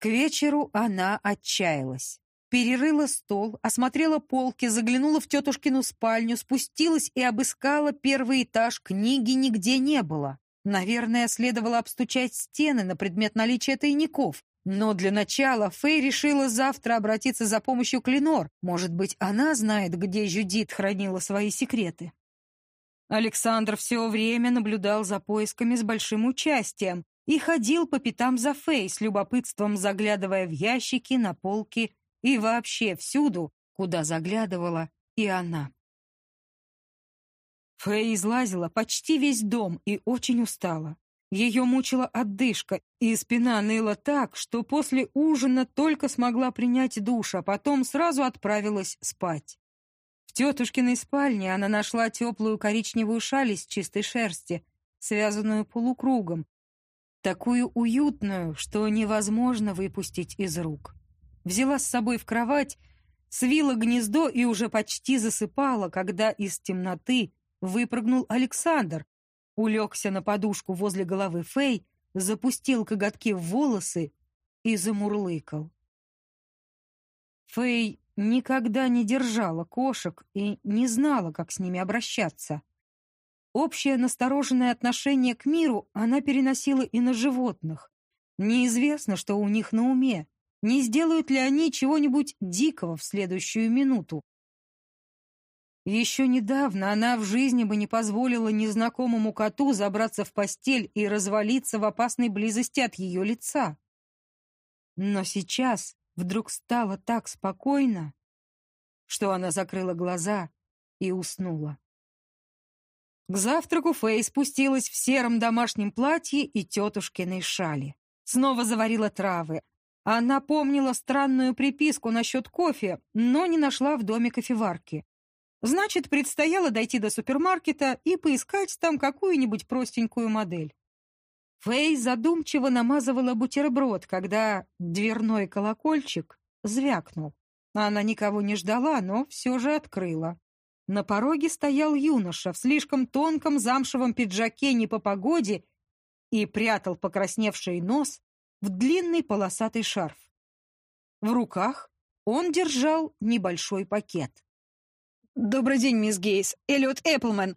К вечеру она отчаялась. Перерыла стол, осмотрела полки, заглянула в тетушкину спальню, спустилась и обыскала первый этаж. Книги нигде не было. Наверное, следовало обстучать стены на предмет наличия тайников. Но для начала Фэй решила завтра обратиться за помощью к Ленор. Может быть, она знает, где Жюдит хранила свои секреты. Александр все время наблюдал за поисками с большим участием и ходил по пятам за Фэй, с любопытством заглядывая в ящики, на полки и вообще всюду, куда заглядывала и она. Фэй излазила почти весь дом и очень устала. Ее мучила отдышка, и спина ныла так, что после ужина только смогла принять душ, а потом сразу отправилась спать. В тетушкиной спальне она нашла теплую коричневую шаль из чистой шерсти, связанную полукругом, такую уютную, что невозможно выпустить из рук. Взяла с собой в кровать, свила гнездо и уже почти засыпала, когда из темноты выпрыгнул Александр, улегся на подушку возле головы Фэй, запустил коготки в волосы и замурлыкал. Фэй никогда не держала кошек и не знала, как с ними обращаться. Общее настороженное отношение к миру она переносила и на животных. Неизвестно, что у них на уме, не сделают ли они чего-нибудь дикого в следующую минуту. Еще недавно она в жизни бы не позволила незнакомому коту забраться в постель и развалиться в опасной близости от ее лица. Но сейчас вдруг стало так спокойно, что она закрыла глаза и уснула. К завтраку Фэй спустилась в сером домашнем платье и тетушкиной шали. Снова заварила травы. Она помнила странную приписку насчет кофе, но не нашла в доме кофеварки. Значит, предстояло дойти до супермаркета и поискать там какую-нибудь простенькую модель. Фэй задумчиво намазывала бутерброд, когда дверной колокольчик звякнул. Она никого не ждала, но все же открыла. На пороге стоял юноша в слишком тонком замшевом пиджаке не по погоде и прятал покрасневший нос в длинный полосатый шарф. В руках он держал небольшой пакет. «Добрый день, мисс Гейс. Эллиот Эпплман,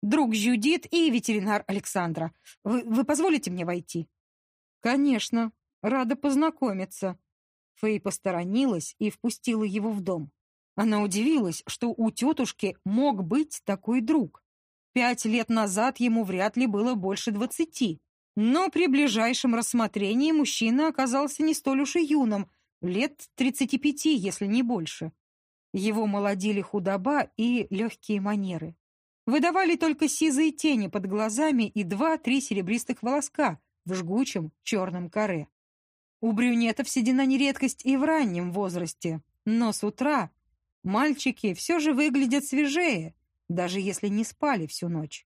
друг Жюдит и ветеринар Александра. Вы, вы позволите мне войти?» «Конечно. Рада познакомиться». Фэй посторонилась и впустила его в дом. Она удивилась, что у тетушки мог быть такой друг. Пять лет назад ему вряд ли было больше двадцати. Но при ближайшем рассмотрении мужчина оказался не столь уж и юным, лет тридцати пяти, если не больше. Его молодили худоба и легкие манеры. Выдавали только сизые тени под глазами и два-три серебристых волоска в жгучем черном коре. У брюнетов седина не редкость и в раннем возрасте, но с утра мальчики все же выглядят свежее, даже если не спали всю ночь.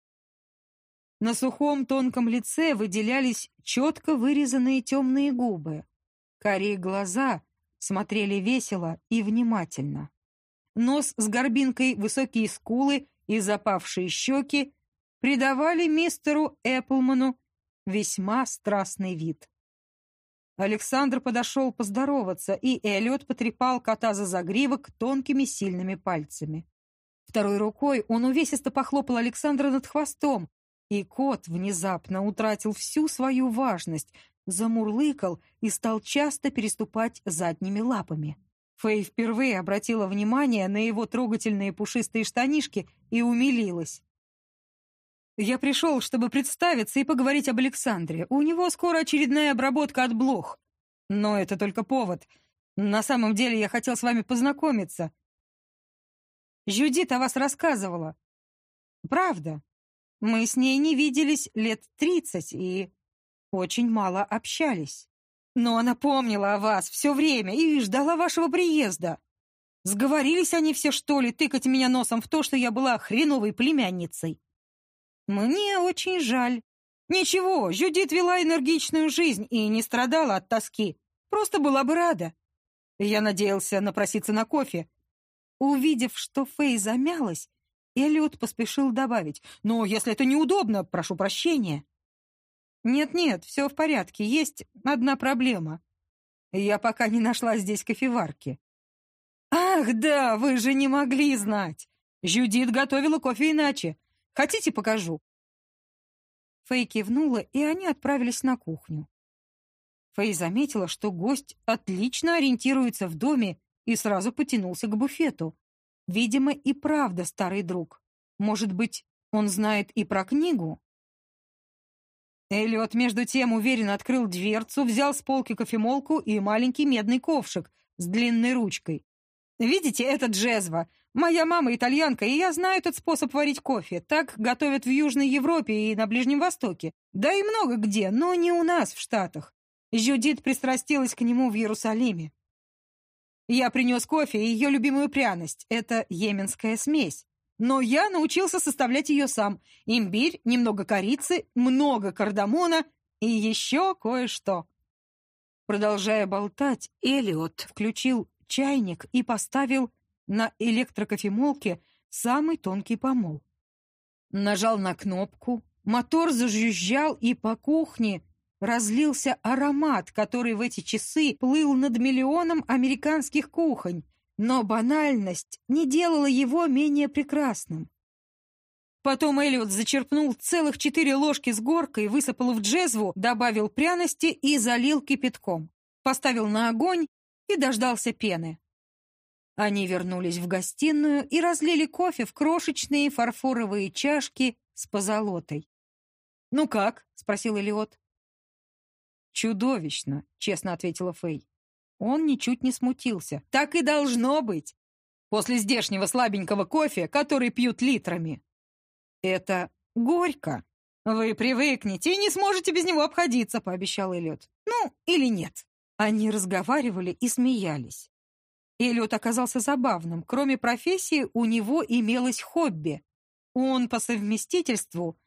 На сухом тонком лице выделялись четко вырезанные темные губы. Карие глаза смотрели весело и внимательно. Нос с горбинкой, высокие скулы и запавшие щеки придавали мистеру Эпплману весьма страстный вид. Александр подошел поздороваться, и Эллиот потрепал кота за загривок тонкими сильными пальцами. Второй рукой он увесисто похлопал Александра над хвостом, и кот внезапно утратил всю свою важность, замурлыкал и стал часто переступать задними лапами. Фэй впервые обратила внимание на его трогательные пушистые штанишки и умилилась. «Я пришел, чтобы представиться и поговорить об Александре. У него скоро очередная обработка от блох. Но это только повод. На самом деле я хотел с вами познакомиться. Жюдит о вас рассказывала. Правда. Мы с ней не виделись лет тридцать и очень мало общались. Но она помнила о вас все время и ждала вашего приезда. Сговорились они все, что ли, тыкать меня носом в то, что я была хреновой племянницей? Мне очень жаль. Ничего, Жюдит вела энергичную жизнь и не страдала от тоски. Просто была бы рада. Я надеялся напроситься на кофе. Увидев, что Фэй замялась, Эллиот поспешил добавить. «Но если это неудобно, прошу прощения». «Нет-нет, все в порядке, есть одна проблема. Я пока не нашла здесь кофеварки». «Ах, да, вы же не могли знать! Жюдит готовила кофе иначе. Хотите, покажу?» Фэй кивнула, и они отправились на кухню. Фэй заметила, что гость отлично ориентируется в доме и сразу потянулся к буфету. Видимо, и правда старый друг. Может быть, он знает и про книгу? Эллиот, между тем, уверенно открыл дверцу, взял с полки кофемолку и маленький медный ковшик с длинной ручкой. «Видите, это джезва. Моя мама итальянка, и я знаю этот способ варить кофе. Так готовят в Южной Европе и на Ближнем Востоке. Да и много где, но не у нас, в Штатах. Жюдит пристрастилась к нему в Иерусалиме. Я принес кофе и ее любимую пряность. Это йеменская смесь. Но я научился составлять ее сам. Имбирь, немного корицы, много кардамона и еще кое-что. Продолжая болтать, Элиот включил чайник и поставил на электрокофемолке самый тонкий помол. Нажал на кнопку, мотор зажужжал, и по кухне разлился аромат, который в эти часы плыл над миллионом американских кухонь, но банальность не делала его менее прекрасным. Потом Эллиот зачерпнул целых четыре ложки с горкой, высыпал в джезву, добавил пряности и залил кипятком. Поставил на огонь и дождался пены. Они вернулись в гостиную и разлили кофе в крошечные фарфоровые чашки с позолотой. «Ну как?» — спросил Элиот. «Чудовищно», — честно ответила Фэй. Он ничуть не смутился. «Так и должно быть! После здешнего слабенького кофе, который пьют литрами!» «Это горько. Вы привыкнете и не сможете без него обходиться», — пообещал Эллиот. «Ну, или нет». Они разговаривали и смеялись. Эллиот оказался забавным. Кроме профессии, у него имелось хобби. Он по совместительству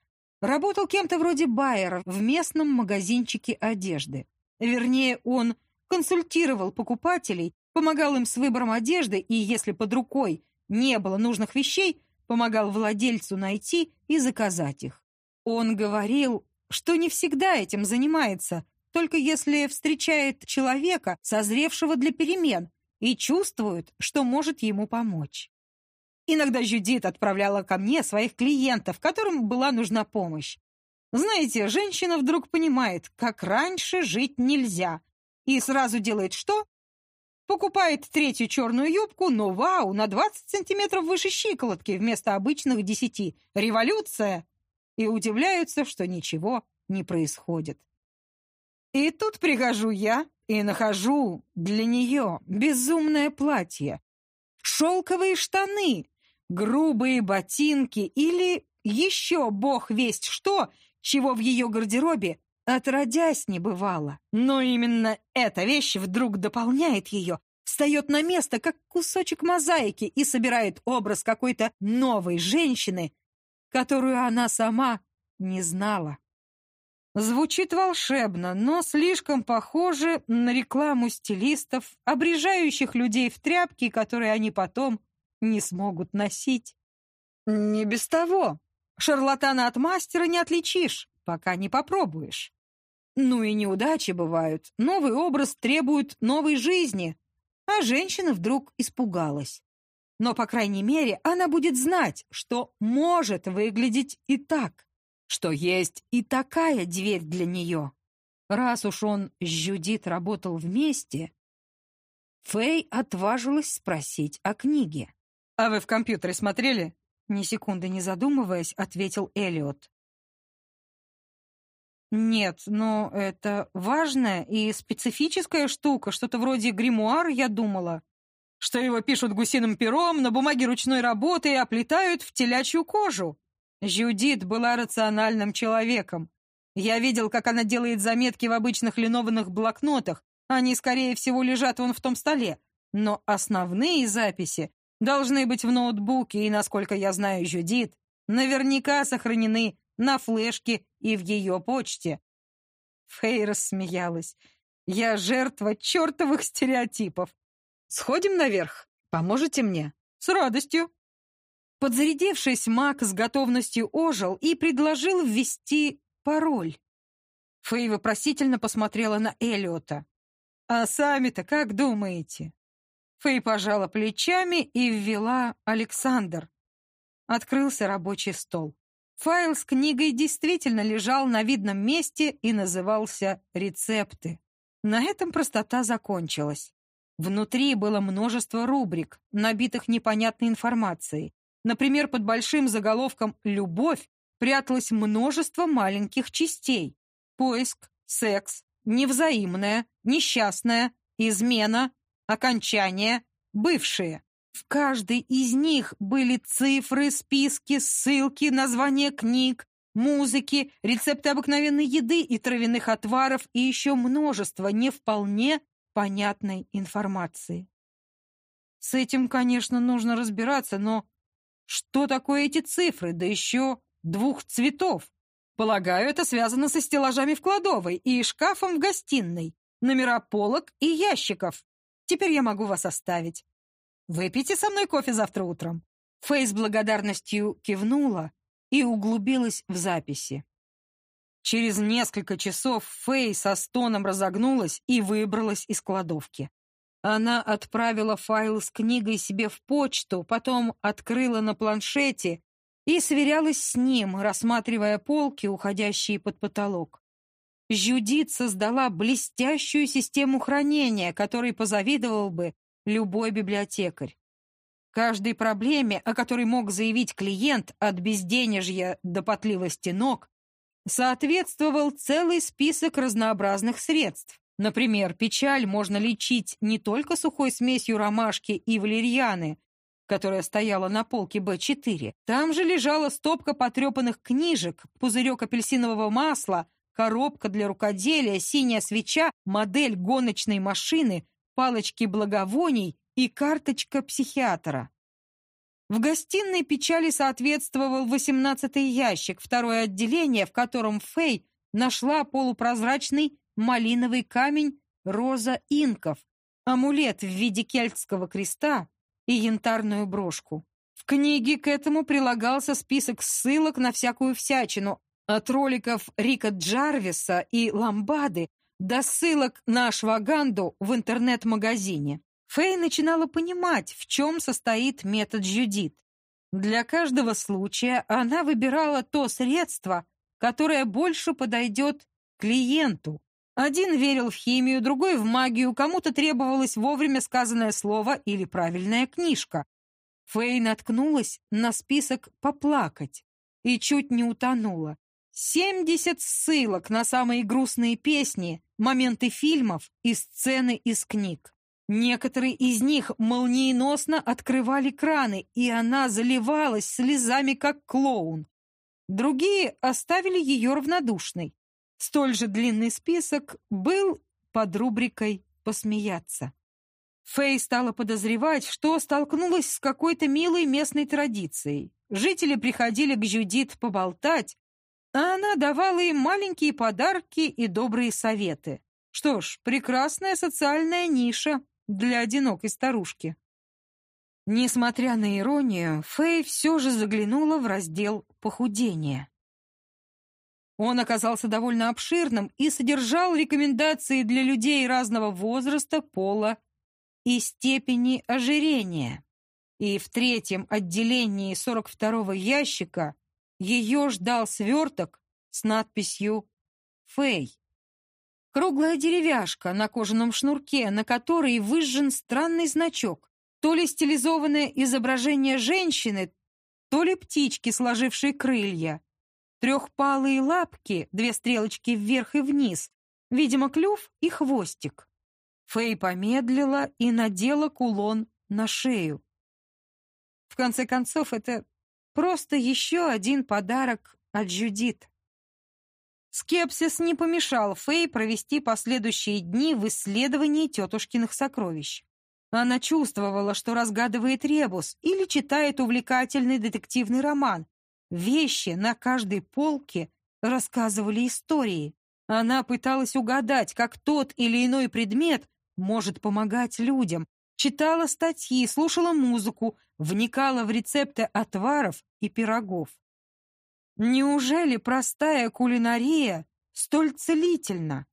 работал кем-то вроде Байера в местном магазинчике одежды. Вернее, он консультировал покупателей, помогал им с выбором одежды и, если под рукой не было нужных вещей, помогал владельцу найти и заказать их. Он говорил, что не всегда этим занимается, только если встречает человека, созревшего для перемен, и чувствует, что может ему помочь. Иногда Жюдит отправляла ко мне своих клиентов, которым была нужна помощь. Знаете, женщина вдруг понимает, как раньше жить нельзя, и сразу делает что? Покупает третью черную юбку, но вау, на 20 сантиметров выше щиколотки вместо обычных 10. Революция! И удивляются, что ничего не происходит. И тут прихожу я и нахожу для нее безумное платье, шелковые штаны, грубые ботинки или еще бог весть что, чего в ее гардеробе Отродясь не бывало. Но именно эта вещь вдруг дополняет ее, встает на место, как кусочек мозаики, и собирает образ какой-то новой женщины, которую она сама не знала. Звучит волшебно, но слишком похоже на рекламу стилистов, обрежающих людей в тряпки, которые они потом не смогут носить. Не без того. Шарлатана от мастера не отличишь пока не попробуешь. Ну и неудачи бывают. Новый образ требует новой жизни. А женщина вдруг испугалась. Но, по крайней мере, она будет знать, что может выглядеть и так, что есть и такая дверь для нее. Раз уж он с Жюдит работал вместе, Фэй отважилась спросить о книге. «А вы в компьютере смотрели?» Ни секунды не задумываясь, ответил Эллиот. Нет, но это важная и специфическая штука, что-то вроде гримуара, я думала. Что его пишут гусиным пером, на бумаге ручной работы и оплетают в телячью кожу. Жюдит была рациональным человеком. Я видел, как она делает заметки в обычных линованных блокнотах. Они, скорее всего, лежат вон в том столе. Но основные записи должны быть в ноутбуке, и, насколько я знаю Жюдит, наверняка сохранены на флешке и в ее почте. Фэй рассмеялась. Я жертва чертовых стереотипов. Сходим наверх? Поможете мне? С радостью. Подзарядившись, Мак с готовностью ожил и предложил ввести пароль. Фэй вопросительно посмотрела на Эллиота. А сами-то как думаете? Фэй пожала плечами и ввела Александр. Открылся рабочий стол. Файл с книгой действительно лежал на видном месте и назывался «Рецепты». На этом простота закончилась. Внутри было множество рубрик, набитых непонятной информацией. Например, под большим заголовком «Любовь» пряталось множество маленьких частей. Поиск, секс, невзаимное, несчастное, измена, окончание, бывшие. В каждой из них были цифры, списки, ссылки, названия книг, музыки, рецепты обыкновенной еды и травяных отваров и еще множество не вполне понятной информации. С этим, конечно, нужно разбираться, но что такое эти цифры, да еще двух цветов? Полагаю, это связано со стеллажами в кладовой и шкафом в гостиной, номера полок и ящиков. Теперь я могу вас оставить. Выпейте со мной кофе завтра утром». Фэй с благодарностью кивнула и углубилась в записи. Через несколько часов Фэй со стоном разогнулась и выбралась из кладовки. Она отправила файл с книгой себе в почту, потом открыла на планшете и сверялась с ним, рассматривая полки, уходящие под потолок. Жюдит создала блестящую систему хранения, которой позавидовал бы любой библиотекарь. Каждой проблеме, о которой мог заявить клиент от безденежья до потливости ног, соответствовал целый список разнообразных средств. Например, печаль можно лечить не только сухой смесью ромашки и валерьяны, которая стояла на полке Б4. Там же лежала стопка потрепанных книжек, пузырек апельсинового масла, коробка для рукоделия, синяя свеча, модель гоночной машины, палочки благовоний и карточка психиатра. В гостиной печали соответствовал восемнадцатый ящик, второе отделение, в котором Фэй нашла полупрозрачный малиновый камень роза инков, амулет в виде кельтского креста и янтарную брошку. В книге к этому прилагался список ссылок на всякую всячину, от роликов Рика Джарвиса и Ламбады до ссылок на ашваганду в интернет-магазине. Фэй начинала понимать, в чем состоит метод Джудит. Для каждого случая она выбирала то средство, которое больше подойдет клиенту. Один верил в химию, другой в магию, кому-то требовалось вовремя сказанное слово или правильная книжка. Фэй наткнулась на список «поплакать» и чуть не утонула. Семьдесят ссылок на самые грустные песни, моменты фильмов и сцены из книг. Некоторые из них молниеносно открывали краны, и она заливалась слезами, как клоун. Другие оставили ее равнодушной. Столь же длинный список был под рубрикой «Посмеяться». Фэй стала подозревать, что столкнулась с какой-то милой местной традицией. Жители приходили к Жюдит поболтать, а она давала им маленькие подарки и добрые советы. Что ж, прекрасная социальная ниша для одинокой старушки. Несмотря на иронию, Фэй все же заглянула в раздел «Похудение». Он оказался довольно обширным и содержал рекомендации для людей разного возраста, пола и степени ожирения. И в третьем отделении 42-го ящика ее ждал сверток с надписью «Фэй». Круглая деревяшка на кожаном шнурке, на которой выжжен странный значок. То ли стилизованное изображение женщины, то ли птички, сложившие крылья. Трехпалые лапки, две стрелочки вверх и вниз, видимо, клюв и хвостик. Фэй помедлила и надела кулон на шею. В конце концов, это Просто еще один подарок от Джудит. Скепсис не помешал Фэй провести последующие дни в исследовании тетушкиных сокровищ. Она чувствовала, что разгадывает ребус или читает увлекательный детективный роман. Вещи на каждой полке рассказывали истории. Она пыталась угадать, как тот или иной предмет может помогать людям, читала статьи, слушала музыку, вникала в рецепты отваров и пирогов. Неужели простая кулинария столь целительна?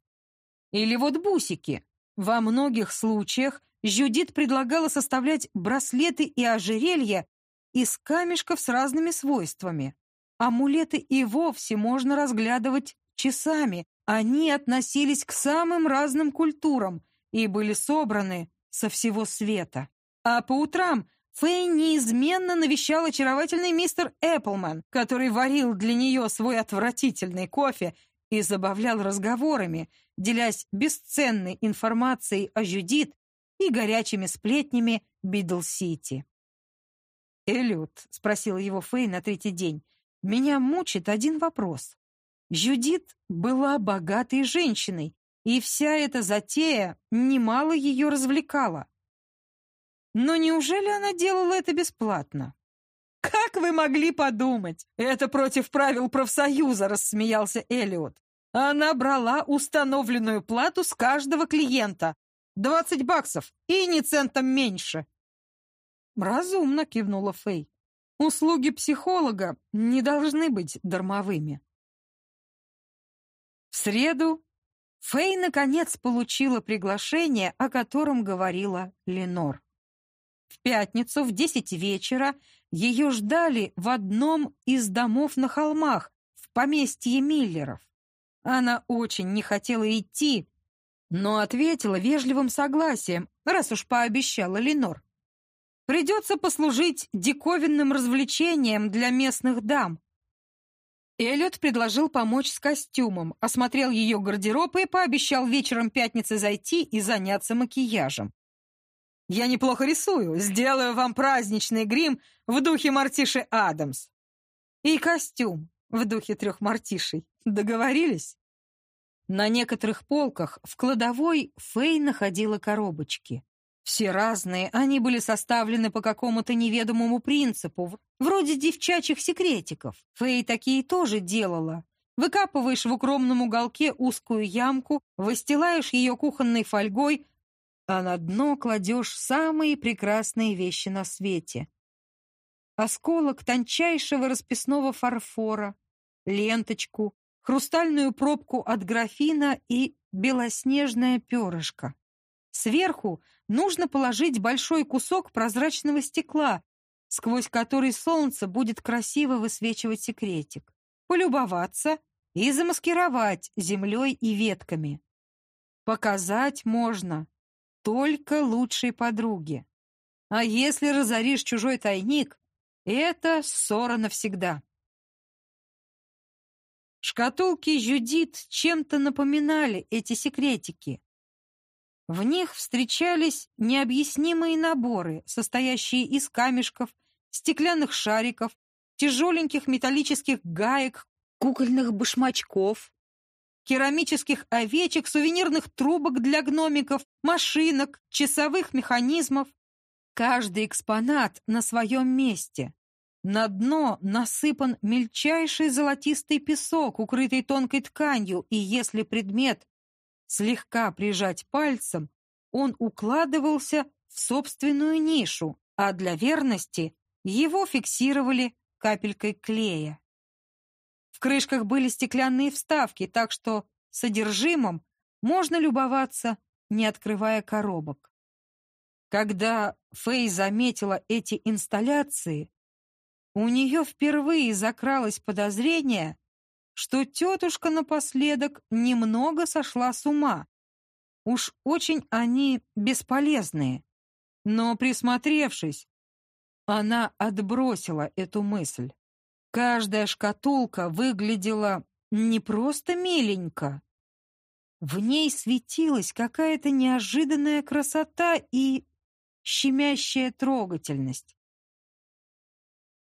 Или вот бусики. Во многих случаях Жюдит предлагала составлять браслеты и ожерелья из камешков с разными свойствами. Амулеты и вовсе можно разглядывать часами. Они относились к самым разным культурам и были собраны со всего света. А по утрам Фэй неизменно навещал очаровательный мистер Эпплман, который варил для нее свой отвратительный кофе и забавлял разговорами, делясь бесценной информацией о Жюдит и горячими сплетнями Бидл-Сити. «Эллиот», — спросила его Фэй на третий день, — «меня мучит один вопрос. Жюдит была богатой женщиной, и вся эта затея немало ее развлекала. Но неужели она делала это бесплатно? «Как вы могли подумать? Это против правил профсоюза», — рассмеялся Элиот. Она брала установленную плату с каждого клиента. Двадцать баксов, и ни центом меньше. Разумно кивнула Фэй. Услуги психолога не должны быть дармовыми. В среду Фэй наконец получила приглашение, о котором говорила Ленор. В пятницу в десять вечера ее ждали в одном из домов на холмах, в поместье Миллеров. Она очень не хотела идти, но ответила вежливым согласием, раз уж пообещала Ленор. Придется послужить диковинным развлечением для местных дам. Эллиот предложил помочь с костюмом, осмотрел ее гардероб и пообещал вечером пятницы зайти и заняться макияжем. «Я неплохо рисую, сделаю вам праздничный грим в духе Мартиши Адамс. И костюм в духе трех Мартишей. Договорились?» На некоторых полках в кладовой Фэй находила коробочки. Все разные, они были составлены по какому-то неведомому принципу, вроде девчачьих секретиков. Фэй такие тоже делала. Выкапываешь в укромном уголке узкую ямку, выстилаешь ее кухонной фольгой, а на дно кладешь самые прекрасные вещи на свете. Осколок тончайшего расписного фарфора, ленточку, хрустальную пробку от графина и белоснежное перышко. Сверху нужно положить большой кусок прозрачного стекла, сквозь который солнце будет красиво высвечивать секретик, полюбоваться и замаскировать землей и ветками. Показать можно только лучшей подруге. А если разоришь чужой тайник, это ссора навсегда. Шкатулки Жюдит чем-то напоминали эти секретики. В них встречались необъяснимые наборы, состоящие из камешков, стеклянных шариков, тяжеленьких металлических гаек, кукольных башмачков, керамических овечек, сувенирных трубок для гномиков, машинок, часовых механизмов. Каждый экспонат на своем месте. На дно насыпан мельчайший золотистый песок, укрытый тонкой тканью, и если предмет слегка прижать пальцем, он укладывался в собственную нишу, а для верности его фиксировали капелькой клея. В крышках были стеклянные вставки, так что содержимым можно любоваться, не открывая коробок. Когда Фэй заметила эти инсталляции, у нее впервые закралось подозрение, что тетушка напоследок немного сошла с ума. Уж очень они бесполезные. Но, присмотревшись, она отбросила эту мысль. Каждая шкатулка выглядела не просто миленько. В ней светилась какая-то неожиданная красота и щемящая трогательность.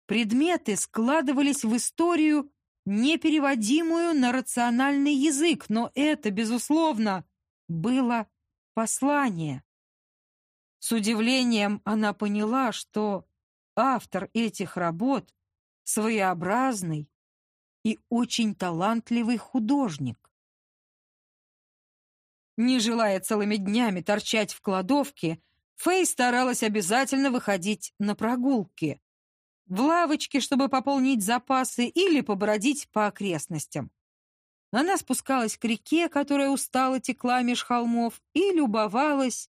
Предметы складывались в историю непереводимую на рациональный язык, но это, безусловно, было послание. С удивлением она поняла, что автор этих работ своеобразный и очень талантливый художник. Не желая целыми днями торчать в кладовке, Фэй старалась обязательно выходить на прогулки в лавочке, чтобы пополнить запасы или побродить по окрестностям. Она спускалась к реке, которая устало текла меж холмов, и любовалась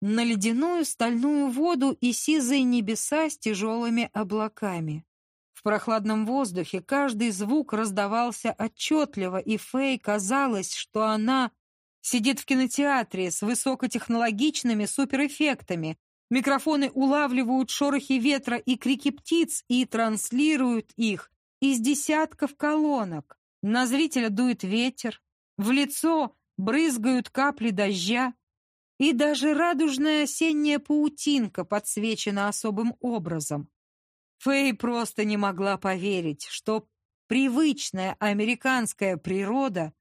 на ледяную стальную воду и сизые небеса с тяжелыми облаками. В прохладном воздухе каждый звук раздавался отчетливо, и Фэй казалось, что она сидит в кинотеатре с высокотехнологичными суперэффектами. Микрофоны улавливают шорохи ветра и крики птиц и транслируют их из десятков колонок. На зрителя дует ветер, в лицо брызгают капли дождя, и даже радужная осенняя паутинка подсвечена особым образом. Фэй просто не могла поверить, что привычная американская природа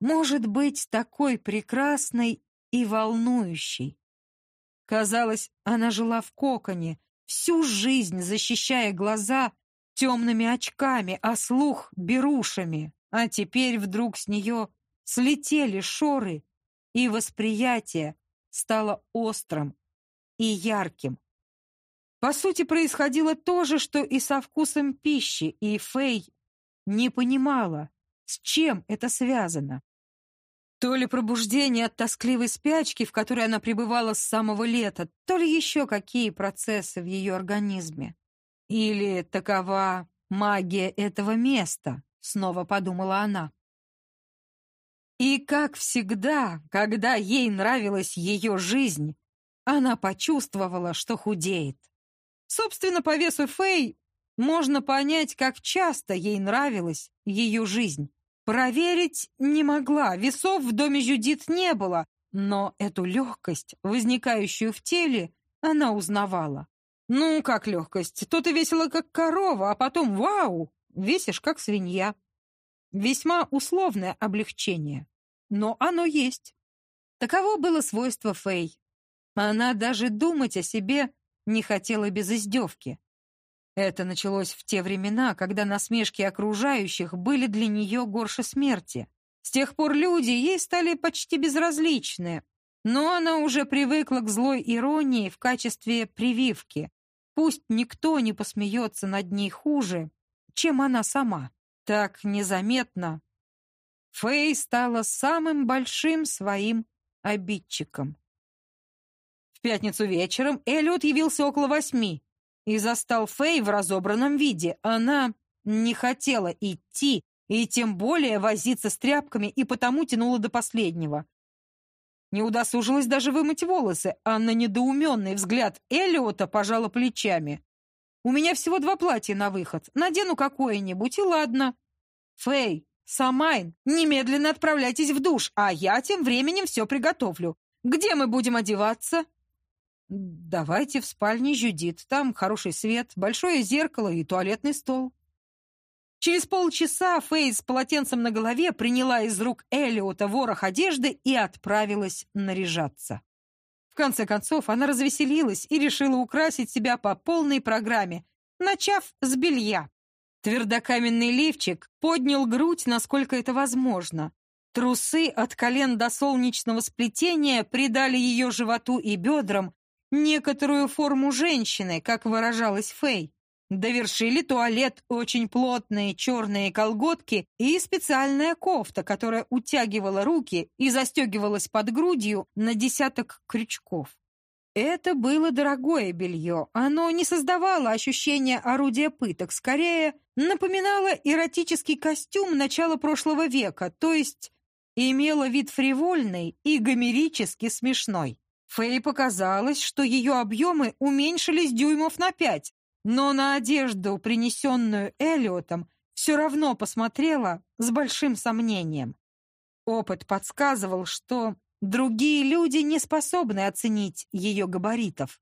может быть такой прекрасной и волнующей. Казалось, она жила в коконе, всю жизнь защищая глаза темными очками, а слух — берушами. А теперь вдруг с нее слетели шоры, и восприятие стало острым и ярким. По сути, происходило то же, что и со вкусом пищи, и Фэй не понимала, с чем это связано. То ли пробуждение от тоскливой спячки, в которой она пребывала с самого лета, то ли еще какие процессы в ее организме. Или такова магия этого места, снова подумала она. И, как всегда, когда ей нравилась ее жизнь, она почувствовала, что худеет. Собственно, по весу Фэй можно понять, как часто ей нравилась ее жизнь. Проверить не могла, весов в доме Жюдит не было, но эту легкость, возникающую в теле, она узнавала. Ну, как легкость, то ты весила как корова, а потом, вау, весишь как свинья. Весьма условное облегчение, но оно есть. Таково было свойство Фэй. Она даже думать о себе не хотела без издевки. Это началось в те времена, когда насмешки окружающих были для нее горше смерти. С тех пор люди ей стали почти безразличны, но она уже привыкла к злой иронии в качестве прививки. Пусть никто не посмеется над ней хуже, чем она сама. Так незаметно Фэй стала самым большим своим обидчиком. В пятницу вечером Эллиот явился около восьми и застал Фэй в разобранном виде. Она не хотела идти и тем более возиться с тряпками и потому тянула до последнего. Не удосужилась даже вымыть волосы, а на недоуменный взгляд Эллиота пожала плечами. «У меня всего два платья на выход. Надену какое-нибудь, и ладно». «Фэй, Самайн, немедленно отправляйтесь в душ, а я тем временем все приготовлю. Где мы будем одеваться?» «Давайте в спальне Жюдит. Там хороший свет, большое зеркало и туалетный стол». Через полчаса Фэй с полотенцем на голове приняла из рук Элиота ворох одежды и отправилась наряжаться. В конце концов, она развеселилась и решила украсить себя по полной программе, начав с белья. Твердокаменный лифчик поднял грудь, насколько это возможно. Трусы от колен до солнечного сплетения придали ее животу и бедрам некоторую форму женщины, как выражалась Фэй. Довершили туалет очень плотные черные колготки и специальная кофта, которая утягивала руки и застегивалась под грудью на десяток крючков. Это было дорогое белье. Оно не создавало ощущения орудия пыток, скорее напоминало эротический костюм начала прошлого века, то есть имело вид фривольный и гомерически смешной. Фэй показалось, что ее объемы уменьшились дюймов на пять, но на одежду, принесенную Эллиотом, все равно посмотрела с большим сомнением. Опыт подсказывал, что другие люди не способны оценить ее габаритов.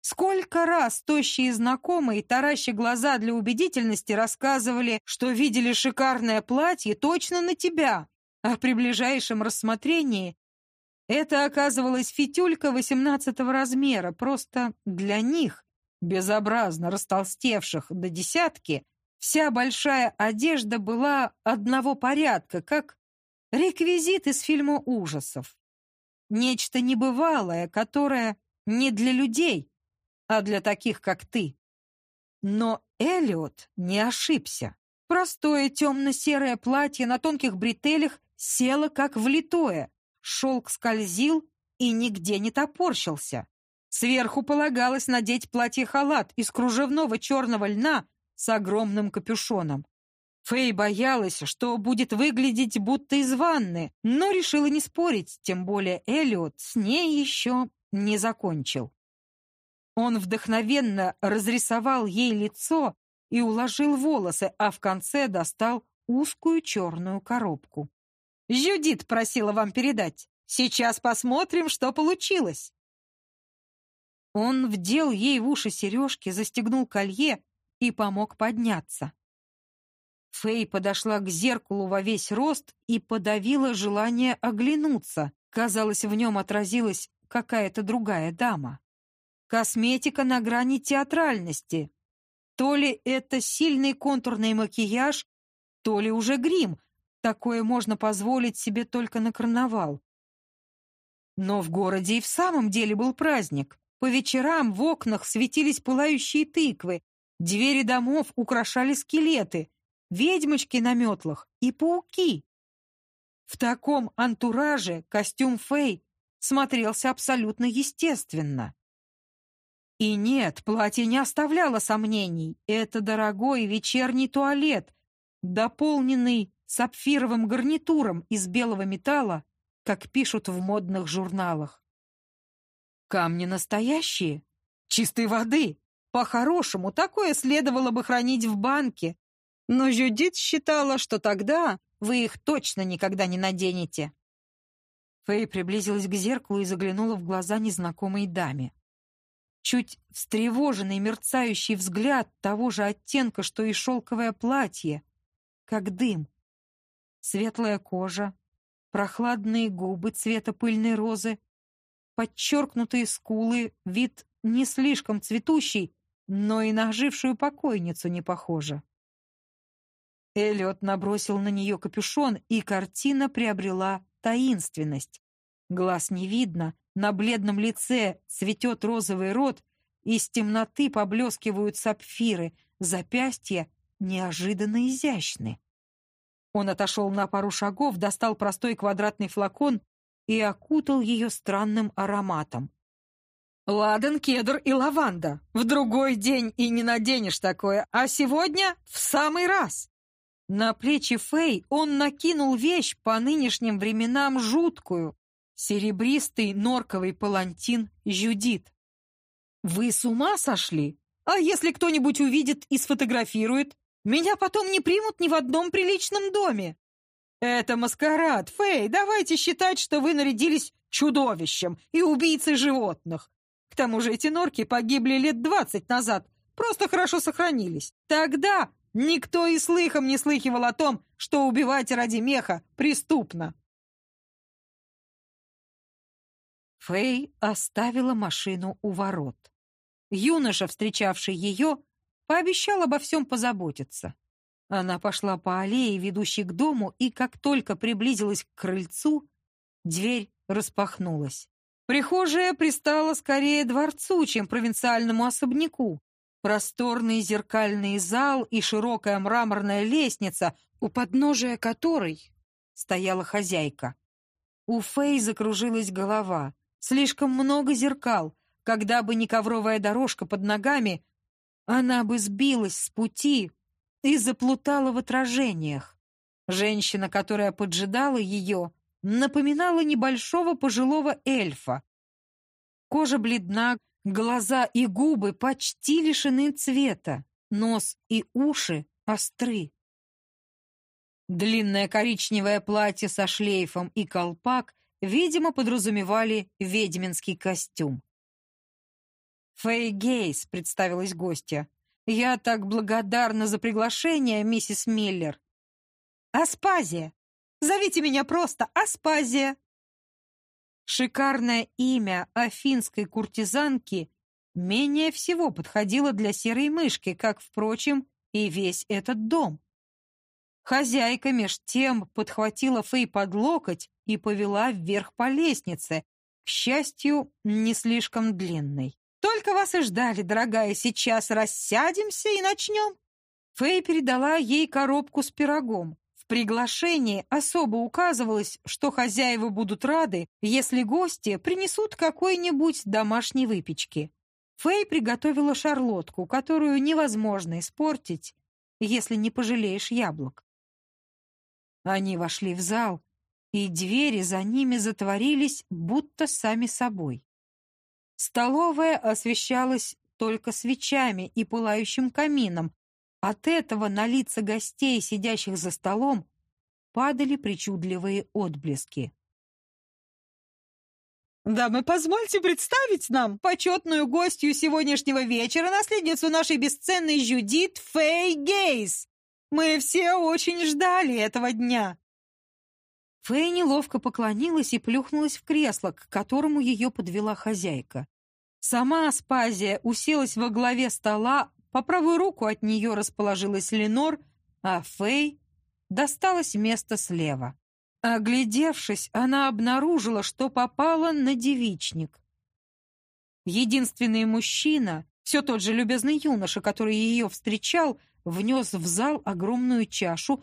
Сколько раз тощие знакомые, тараща глаза для убедительности, рассказывали, что видели шикарное платье точно на тебя, а при ближайшем рассмотрении это оказывалась фитюлька восемнадцатого размера, просто для них, безобразно растолстевших до десятки, вся большая одежда была одного порядка, как реквизит из фильма ужасов. Нечто небывалое, которое не для людей, а для таких, как ты. Но Элиот не ошибся. Простое темно-серое платье на тонких бретелях село как влитое. Шелк скользил и нигде не топорщился. Сверху полагалось надеть платье-халат из кружевного черного льна с огромным капюшоном. Фэй боялась, что будет выглядеть будто из ванны, но решила не спорить, тем более Элиот с ней еще не закончил. Он вдохновенно разрисовал ей лицо и уложил волосы, а в конце достал узкую черную коробку. «Жюдит просила вам передать. Сейчас посмотрим, что получилось». Он вдел ей в уши сережки, застегнул колье и помог подняться. Фэй подошла к зеркалу во весь рост и подавила желание оглянуться. Казалось, в нем отразилась какая-то другая дама. Косметика на грани театральности. То ли это сильный контурный макияж, то ли уже грим. Такое можно позволить себе только на карнавал. Но в городе и в самом деле был праздник. По вечерам в окнах светились пылающие тыквы, двери домов украшали скелеты, ведьмочки на метлах и пауки. В таком антураже костюм Фэй смотрелся абсолютно естественно. И нет, платье не оставляло сомнений. Это дорогой вечерний туалет, дополненный сапфировым гарнитуром из белого металла, как пишут в модных журналах. Камни настоящие, чистой воды. По-хорошему, такое следовало бы хранить в банке, но Жюдит считала, что тогда вы их точно никогда не наденете. Фэй приблизилась к зеркалу и заглянула в глаза незнакомой даме. Чуть встревоженный мерцающий взгляд того же оттенка, что и шелковое платье, как дым. Светлая кожа, прохладные губы цвета пыльной розы, подчеркнутые скулы, вид не слишком цветущий, но и на ожившую покойницу не похоже. Эллиот набросил на нее капюшон, и картина приобрела таинственность. Глаз не видно, на бледном лице цветет розовый рот, из темноты поблескивают сапфиры, запястья неожиданно изящны. Он отошел на пару шагов, достал простой квадратный флакон и окутал ее странным ароматом. «Ладан, кедр и лаванда. В другой день и не наденешь такое, а сегодня в самый раз!» На плечи Фэй он накинул вещь по нынешним временам жуткую, серебристый норковый палантин Жюдит. «Вы с ума сошли? А если кто-нибудь увидит и сфотографирует? Меня потом не примут ни в одном приличном доме!» «Это маскарад, Фэй, давайте считать, что вы нарядились чудовищем и убийцей животных. К тому же эти норки погибли лет двадцать назад, просто хорошо сохранились. Тогда Никто и слыхом не слыхивал о том, что убивать ради меха преступно. Фэй оставила машину у ворот. Юноша, встречавший ее, пообещал обо всем позаботиться. Она пошла по аллее, ведущей к дому, и как только приблизилась к крыльцу, дверь распахнулась. Прихожая пристала скорее дворцу, чем провинциальному особняку. Просторный зеркальный зал и широкая мраморная лестница, у подножия которой стояла хозяйка. У Фэй закружилась голова. Слишком много зеркал. Когда бы не ковровая дорожка под ногами, она бы сбилась с пути и заплутала в отражениях. Женщина, которая поджидала ее, напоминала небольшого пожилого эльфа. Кожа бледна, Глаза и губы почти лишены цвета, нос и уши остры. Длинное коричневое платье со шлейфом и колпак, видимо, подразумевали ведьминский костюм. «Фэй Гейс», — представилась гостья. «Я так благодарна за приглашение, миссис Миллер». «Аспазия! Зовите меня просто Аспазия!» Шикарное имя афинской куртизанки менее всего подходило для серой мышки, как, впрочем, и весь этот дом. Хозяйка меж тем подхватила Фэй под локоть и повела вверх по лестнице, к счастью, не слишком длинной. «Только вас и ждали, дорогая, сейчас рассядемся и начнем». Фэй передала ей коробку с пирогом. В приглашении особо указывалось, что хозяева будут рады, если гости принесут какой-нибудь домашней выпечки. Фэй приготовила шарлотку, которую невозможно испортить, если не пожалеешь яблок. Они вошли в зал, и двери за ними затворились, будто сами собой. Столовая освещалась только свечами и пылающим камином. От этого на лица гостей, сидящих за столом, падали причудливые отблески. «Дамы, позвольте представить нам почетную гостью сегодняшнего вечера, наследницу нашей бесценной Жюдит Фэй Гейс. Мы все очень ждали этого дня». Фэй неловко поклонилась и плюхнулась в кресло, к которому ее подвела хозяйка. Сама Аспазия уселась во главе стола, по правую руку от нее расположилась Ленор, а Фэй досталось место слева. Оглядевшись, она обнаружила, что попала на девичник. Единственный мужчина, все тот же любезный юноша, который ее встречал, внес в зал огромную чашу,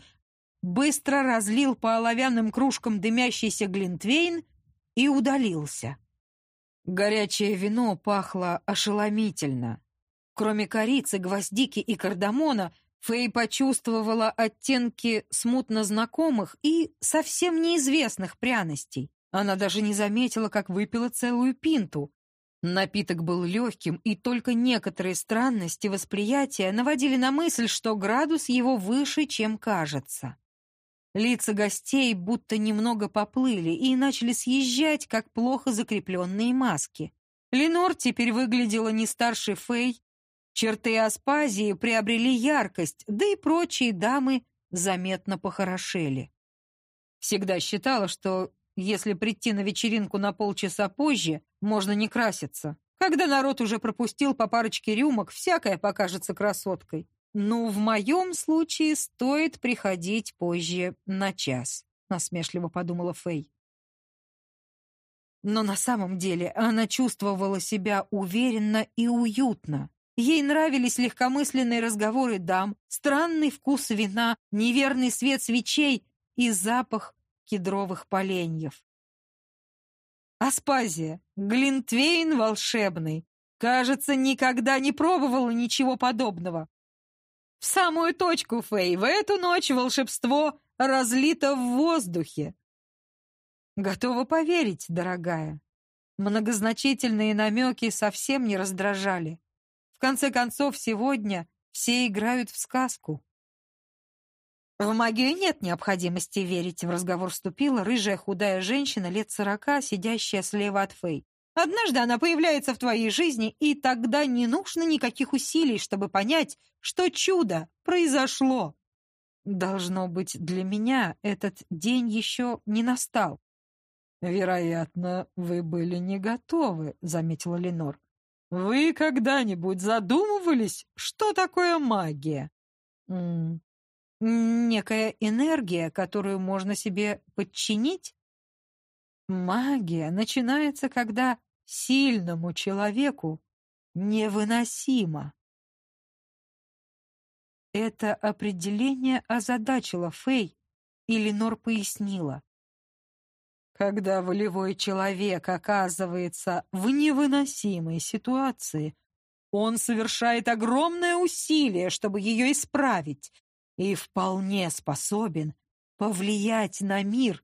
быстро разлил по оловянным кружкам дымящийся глинтвейн и удалился. Горячее вино пахло ошеломительно. Кроме корицы, гвоздики и кардамона, Фэй почувствовала оттенки смутно знакомых и совсем неизвестных пряностей. Она даже не заметила, как выпила целую пинту. Напиток был легким, и только некоторые странности восприятия наводили на мысль, что градус его выше, чем кажется. Лица гостей будто немного поплыли и начали съезжать, как плохо закрепленные маски. Ленор теперь выглядела не старше Фэй, черты Аспазии приобрели яркость, да и прочие дамы заметно похорошели. Всегда считала, что если прийти на вечеринку на полчаса позже, можно не краситься. Когда народ уже пропустил по парочке рюмок, всякое покажется красоткой. Ну, в моем случае стоит приходить позже на час, насмешливо подумала Фэй. Но на самом деле она чувствовала себя уверенно и уютно. Ей нравились легкомысленные разговоры дам, странный вкус вина, неверный свет свечей и запах кедровых поленьев. Аспазия, Глинтвейн волшебный. Кажется, никогда не пробовала ничего подобного. В самую точку, Фэй, в эту ночь волшебство разлито в воздухе. Готова поверить, дорогая. Многозначительные намеки совсем не раздражали. В конце концов, сегодня все играют в сказку. В магию нет необходимости верить, в разговор вступила рыжая худая женщина лет сорока, сидящая слева от Фэй. Однажды она появляется в твоей жизни, и тогда не нужно никаких усилий, чтобы понять, что чудо произошло. Должно быть, для меня этот день еще не настал. Вероятно, вы были не готовы, заметила Ленор. Вы когда-нибудь задумывались, что такое магия? М -м некая энергия, которую можно себе подчинить? Магия начинается, когда сильному человеку невыносимо. Это определение озадачило Фэй, и Ленор пояснила. Когда волевой человек оказывается в невыносимой ситуации, он совершает огромное усилие, чтобы ее исправить, и вполне способен повлиять на мир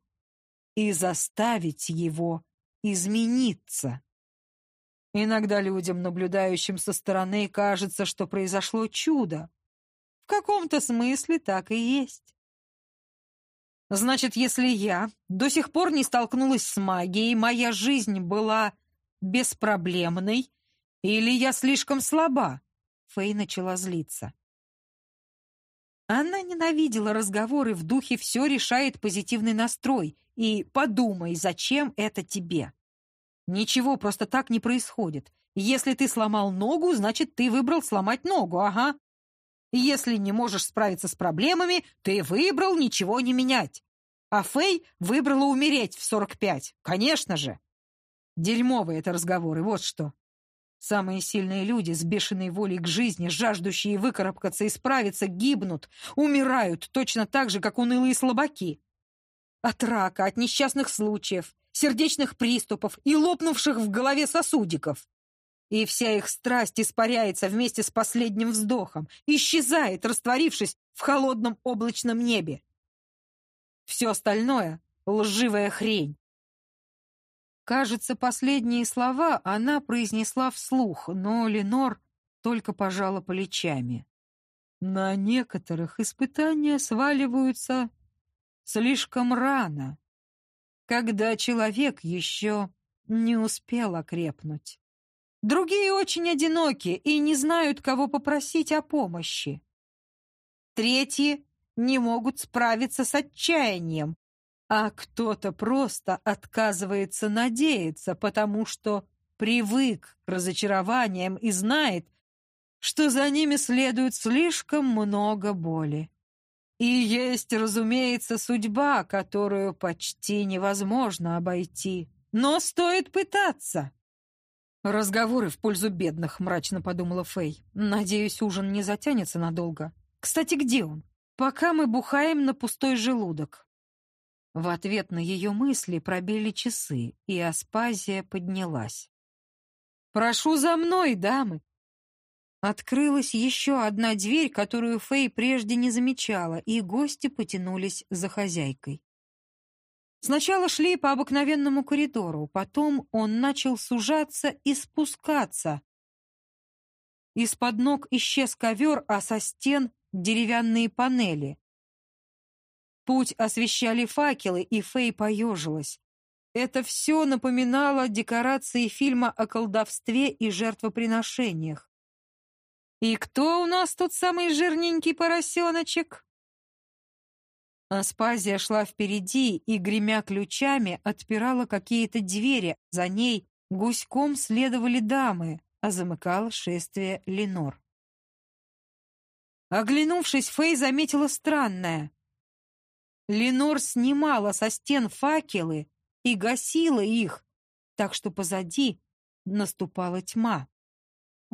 и заставить его измениться. Иногда людям, наблюдающим со стороны, кажется, что произошло чудо. В каком-то смысле так и есть. Значит, если я до сих пор не столкнулась с магией, моя жизнь была беспроблемной, или я слишком слаба? Фэй начала злиться. Она ненавидела разговоры в духе «все решает позитивный настрой» и «подумай, зачем это тебе». Ничего просто так не происходит. Если ты сломал ногу, значит, ты выбрал сломать ногу, ага. Если не можешь справиться с проблемами, ты выбрал ничего не менять. А Фэй выбрала умереть в 45. Конечно же. Дерьмовые это разговоры, вот что. Самые сильные люди с бешеной волей к жизни, жаждущие выкарабкаться и справиться, гибнут, умирают точно так же, как унылые слабаки. От рака, от несчастных случаев, сердечных приступов и лопнувших в голове сосудиков. И вся их страсть испаряется вместе с последним вздохом, исчезает, растворившись в холодном облачном небе. Все остальное — лживая хрень. Кажется, последние слова она произнесла вслух, но Ленор только пожала плечами. На некоторых испытания сваливаются слишком рано, когда человек еще не успел окрепнуть. Другие очень одиноки и не знают, кого попросить о помощи. Третьи не могут справиться с отчаянием, а кто-то просто отказывается надеяться, потому что привык к разочарованиям и знает, что за ними следует слишком много боли. И есть, разумеется, судьба, которую почти невозможно обойти. Но стоит пытаться. Разговоры в пользу бедных, мрачно подумала Фэй. Надеюсь, ужин не затянется надолго. Кстати, где он? Пока мы бухаем на пустой желудок. В ответ на ее мысли пробили часы, и Аспазия поднялась. «Прошу за мной, дамы!» Открылась еще одна дверь, которую Фэй прежде не замечала, и гости потянулись за хозяйкой. Сначала шли по обыкновенному коридору, потом он начал сужаться и спускаться. Из-под ног исчез ковер, а со стен — деревянные панели. Путь освещали факелы, и Фэй поежилась. Это все напоминало декорации фильма о колдовстве и жертвоприношениях. «И кто у нас тут самый жирненький поросеночек?» Аспазия шла впереди и, гремя ключами, отпирала какие-то двери. За ней гуськом следовали дамы, а замыкала шествие Ленор. Оглянувшись, Фэй заметила странное. Ленор снимала со стен факелы и гасила их, так что позади наступала тьма.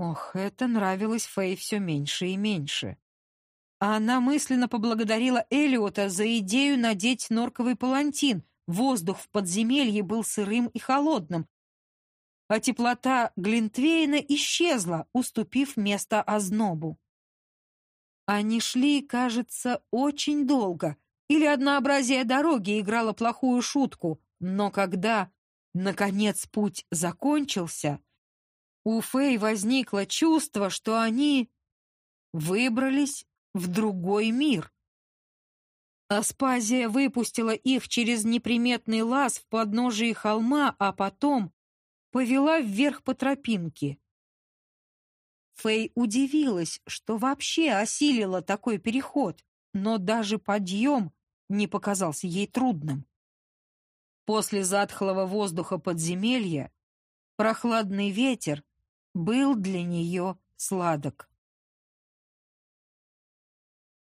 Ох, это нравилось Фэй все меньше и меньше. А она мысленно поблагодарила Элиота за идею надеть норковый палантин. Воздух в подземелье был сырым и холодным, а теплота Глинтвейна исчезла, уступив место ознобу. Они шли, кажется, очень долго, или однообразие дороги играло плохую шутку, но когда, наконец, путь закончился, у Фэй возникло чувство, что они выбрались в другой мир. Аспазия выпустила их через неприметный лаз в подножии холма, а потом повела вверх по тропинке. Фэй удивилась, что вообще осилила такой переход, но даже подъем не показался ей трудным. После затхлого воздуха подземелья прохладный ветер был для нее сладок.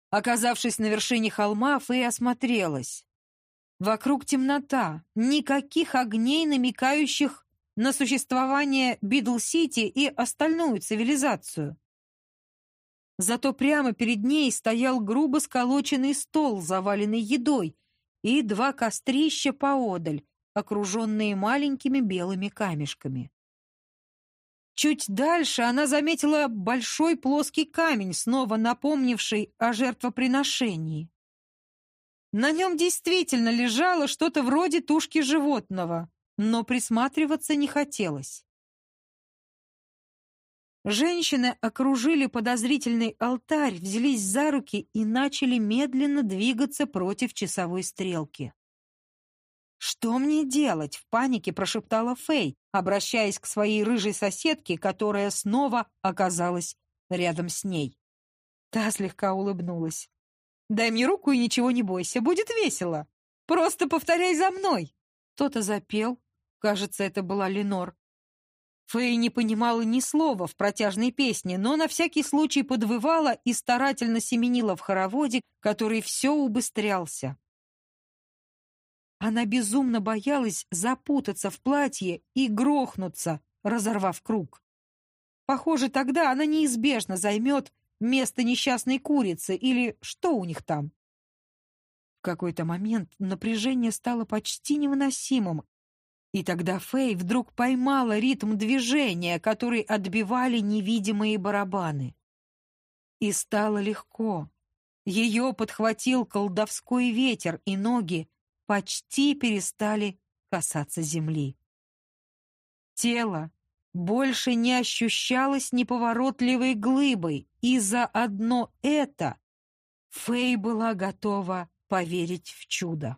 Оказавшись на вершине холма, Фэй осмотрелась. Вокруг темнота, никаких огней, намекающих на существование Бидл-Сити и остальную цивилизацию. Зато прямо перед ней стоял грубо сколоченный стол, заваленный едой, и два кострища поодаль, окруженные маленькими белыми камешками. Чуть дальше она заметила большой плоский камень, снова напомнивший о жертвоприношении. На нем действительно лежало что-то вроде тушки животного, но присматриваться не хотелось. Женщины окружили подозрительный алтарь, взялись за руки и начали медленно двигаться против часовой стрелки. «Что мне делать?» — в панике прошептала Фэй, обращаясь к своей рыжей соседке, которая снова оказалась рядом с ней. Та слегка улыбнулась. «Дай мне руку и ничего не бойся, будет весело. Просто повторяй за мной!» Кто-то запел. Кажется, это была Ленор. Фэй не понимала ни слова в протяжной песне, но на всякий случай подвывала и старательно семенила в хороводе, который все убыстрялся. Она безумно боялась запутаться в платье и грохнуться, разорвав круг. Похоже, тогда она неизбежно займет место несчастной курицы или что у них там. В какой-то момент напряжение стало почти невыносимым, и тогда Фэй вдруг поймала ритм движения, который отбивали невидимые барабаны. И стало легко. Ее подхватил колдовской ветер, и ноги почти перестали касаться земли. Тело больше не ощущалось неповоротливой глыбой, и за одно это Фэй была готова поверить в чудо.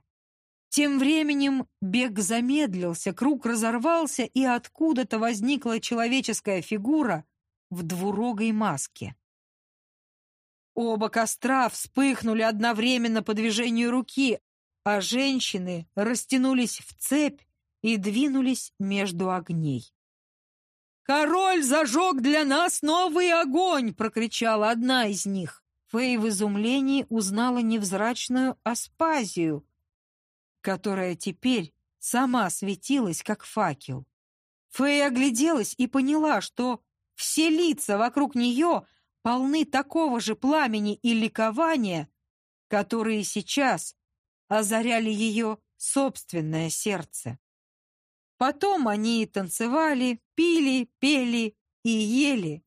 Тем временем бег замедлился, круг разорвался, и откуда-то возникла человеческая фигура в двурогой маске. Оба костра вспыхнули одновременно по движению руки, а женщины растянулись в цепь и двинулись между огней. «Король зажег для нас новый огонь!» — прокричала одна из них. Фэй в изумлении узнала невзрачную Аспазию, которая теперь сама светилась, как факел. Фэй огляделась и поняла, что все лица вокруг нее полны такого же пламени и ликования, которые сейчас озаряли ее собственное сердце. Потом они танцевали, пили, пели и ели.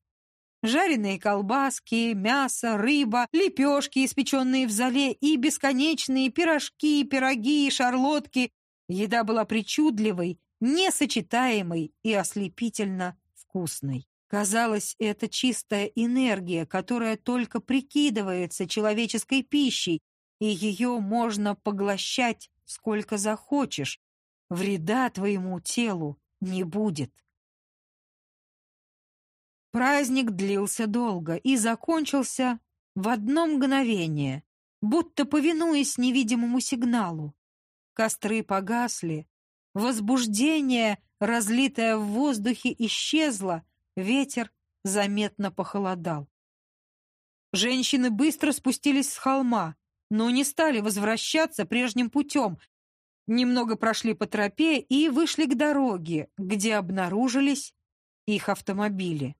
Жареные колбаски, мясо, рыба, лепешки, испеченные в зале, и бесконечные пирожки, пироги и шарлотки. Еда была причудливой, несочетаемой и ослепительно вкусной. Казалось, это чистая энергия, которая только прикидывается человеческой пищей, и ее можно поглощать сколько захочешь, вреда твоему телу не будет. Праздник длился долго и закончился в одно мгновение, будто повинуясь невидимому сигналу. Костры погасли, возбуждение, разлитое в воздухе, исчезло, ветер заметно похолодал. Женщины быстро спустились с холма, но не стали возвращаться прежним путем, немного прошли по тропе и вышли к дороге, где обнаружились их автомобили.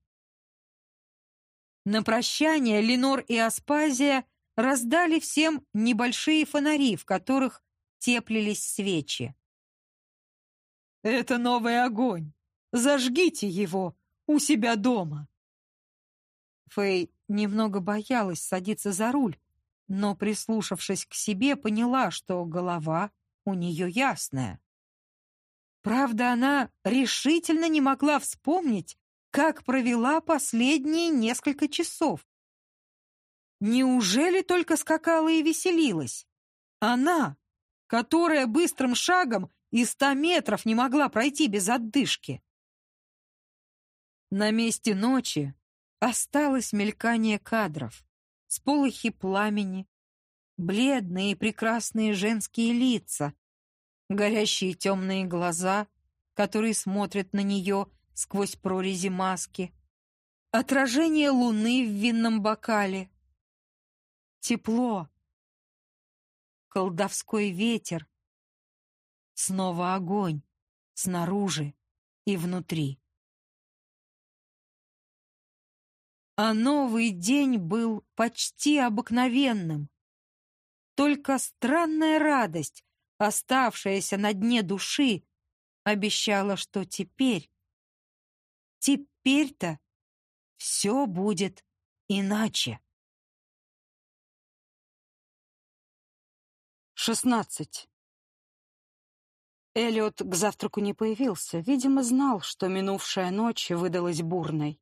На прощание Ленор и Аспазия раздали всем небольшие фонари, в которых теплились свечи. «Это новый огонь! Зажгите его у себя дома!» Фэй немного боялась садиться за руль, но, прислушавшись к себе, поняла, что голова у нее ясная. Правда, она решительно не могла вспомнить, как провела последние несколько часов. Неужели только скакала и веселилась? Она, которая быстрым шагом и ста метров не могла пройти без отдышки. На месте ночи осталось мелькание кадров, сполохи пламени, бледные и прекрасные женские лица, горящие темные глаза, которые смотрят на нее сквозь прорези маски, отражение луны в винном бокале, тепло, колдовской ветер, снова огонь снаружи и внутри. А новый день был почти обыкновенным. Только странная радость, оставшаяся на дне души, обещала, что теперь, теперь-то все будет иначе. Шестнадцать. Эллиот к завтраку не появился, видимо, знал, что минувшая ночь выдалась бурной.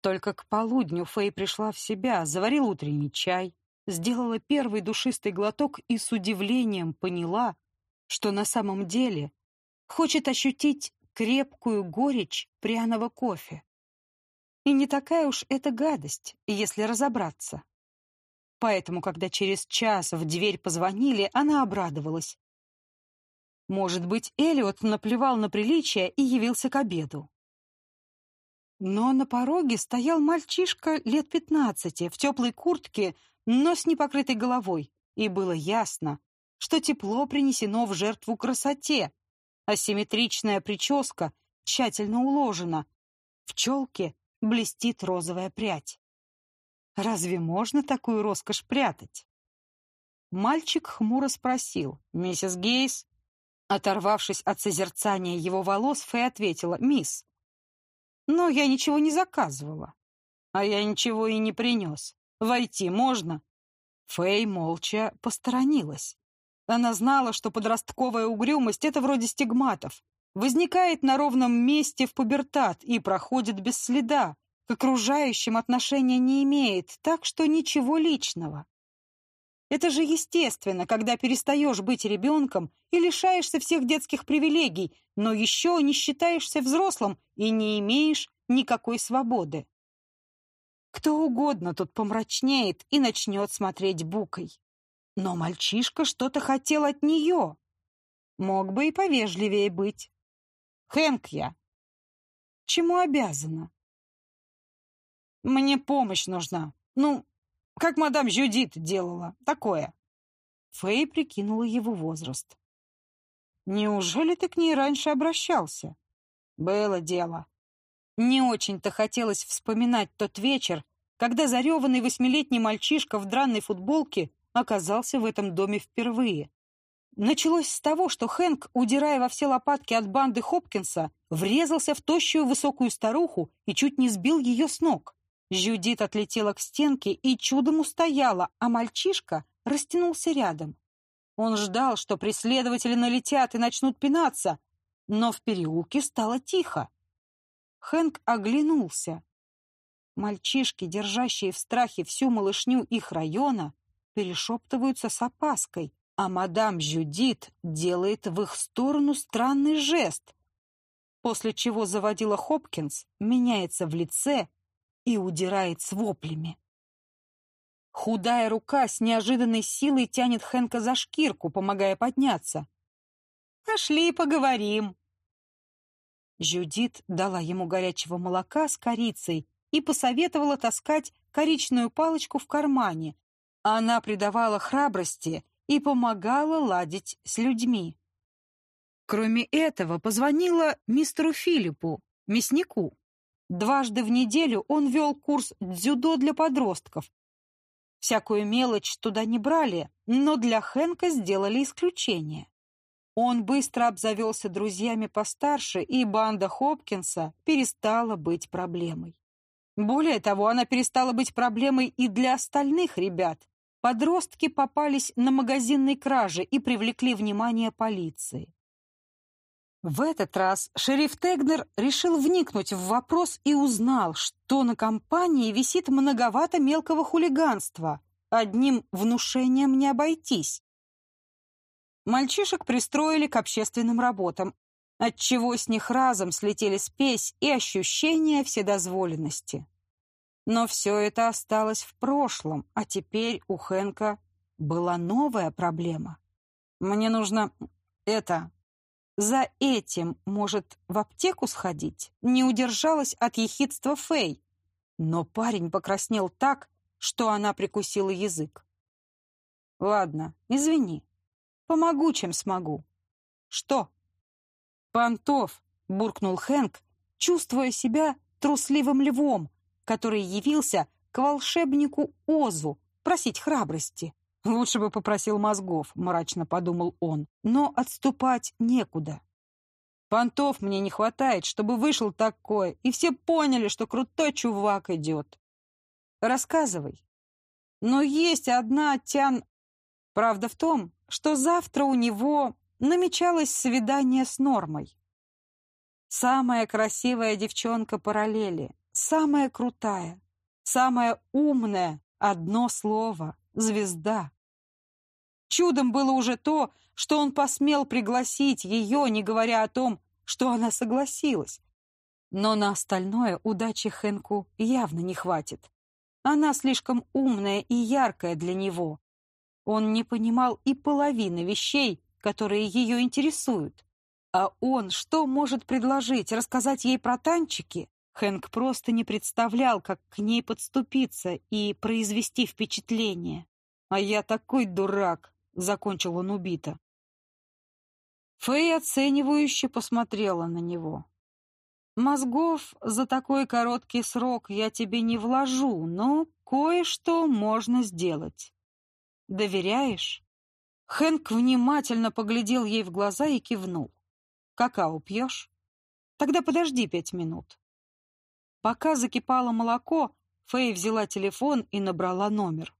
Только к полудню Фэй пришла в себя, заварила утренний чай, сделала первый душистый глоток и с удивлением поняла, что на самом деле хочет ощутить крепкую горечь пряного кофе. И не такая уж это гадость, если разобраться. Поэтому, когда через час в дверь позвонили, она обрадовалась. Может быть, Элиот наплевал на приличие и явился к обеду. Но на пороге стоял мальчишка лет пятнадцати в теплой куртке но с непокрытой головой, и было ясно, что тепло принесено в жертву красоте, асимметричная прическа тщательно уложена, в челке блестит розовая прядь. Разве можно такую роскошь прятать? Мальчик хмуро спросил, «Миссис Гейс?» Оторвавшись от созерцания его волос, Фэй ответила, «Мисс, но я ничего не заказывала, а я ничего и не принес. Войти можно?» Фэй молча посторонилась. Она знала, что подростковая угрюмость — это вроде стигматов. Возникает на ровном месте в пубертат и проходит без следа, к окружающим отношения не имеет, так что ничего личного. Это же естественно, когда перестаешь быть ребенком и лишаешься всех детских привилегий, но еще не считаешься взрослым и не имеешь никакой свободы. Кто угодно тут помрачнеет и начнет смотреть букой. Но мальчишка что-то хотел от нее. Мог бы и повежливее быть. Хэнк я. Чему обязана? Мне помощь нужна. Ну, как мадам Жюдит делала. Такое. Фэй прикинула его возраст. Неужели ты к ней раньше обращался? Было дело. Не очень-то хотелось вспоминать тот вечер, когда зареванный восьмилетний мальчишка в дранной футболке оказался в этом доме впервые. Началось с того, что Хэнк, удирая во все лопатки от банды Хопкинса, врезался в тощую высокую старуху и чуть не сбил ее с ног. Жюдит отлетела к стенке и чудом устояла, а мальчишка растянулся рядом. Он ждал, что преследователи налетят и начнут пинаться, но в переулке стало тихо. Хэнк оглянулся. Мальчишки, держащие в страхе всю малышню их района, перешептываются с опаской, а мадам Жюдит делает в их сторону странный жест, после чего заводила Хопкинс меняется в лице и удирает с воплями. Худая рука с неожиданной силой тянет Хэнка за шкирку, помогая подняться. «Пошли поговорим», Жюдит дала ему горячего молока с корицей и посоветовала таскать коричную палочку в кармане. Она придавала храбрости и помогала ладить с людьми. Кроме этого, позвонила мистеру Филиппу, мяснику. Дважды в неделю он вел курс дзюдо для подростков. Всякую мелочь туда не брали, но для Хэнка сделали исключение. Он быстро обзавелся друзьями постарше, и банда Хопкинса перестала быть проблемой. Более того, она перестала быть проблемой и для остальных ребят. Подростки попались на магазинной краже и привлекли внимание полиции. В этот раз шериф Тегнер решил вникнуть в вопрос и узнал, что на компании висит многовато мелкого хулиганства. Одним внушением не обойтись. Мальчишек пристроили к общественным работам, отчего с них разом слетели спесь и ощущение вседозволенности. Но все это осталось в прошлом, а теперь у Хэнка была новая проблема. Мне нужно это... За этим, может, в аптеку сходить? Не удержалась от ехидства Фэй. Но парень покраснел так, что она прикусила язык. «Ладно, извини. Помогу, чем смогу. Что? Понтов, буркнул Хэнк, чувствуя себя трусливым львом, который явился к волшебнику Озу просить храбрости. Лучше бы попросил мозгов, мрачно подумал он, но отступать некуда. Понтов мне не хватает, чтобы вышел такое, и все поняли, что крутой чувак идет. Рассказывай. Но есть одна тян... Правда в том, что завтра у него намечалось свидание с Нормой. Самая красивая девчонка параллели, самая крутая, самая умная, одно слово — звезда. Чудом было уже то, что он посмел пригласить ее, не говоря о том, что она согласилась. Но на остальное удачи Хэнку явно не хватит. Она слишком умная и яркая для него, он не понимал и половины вещей, которые ее интересуют. А он что может предложить? Рассказать ей про танчики? Хэнк просто не представлял, как к ней подступиться и произвести впечатление. «А я такой дурак!» — закончил он убито. Фэй оценивающе посмотрела на него. Мозгов за такой короткий срок я тебе не вложу, но кое-что можно сделать. Доверяешь?» Хэнк внимательно поглядел ей в глаза и кивнул. «Какао пьешь? Тогда подожди пять минут». Пока закипало молоко, Фэй взяла телефон и набрала номер.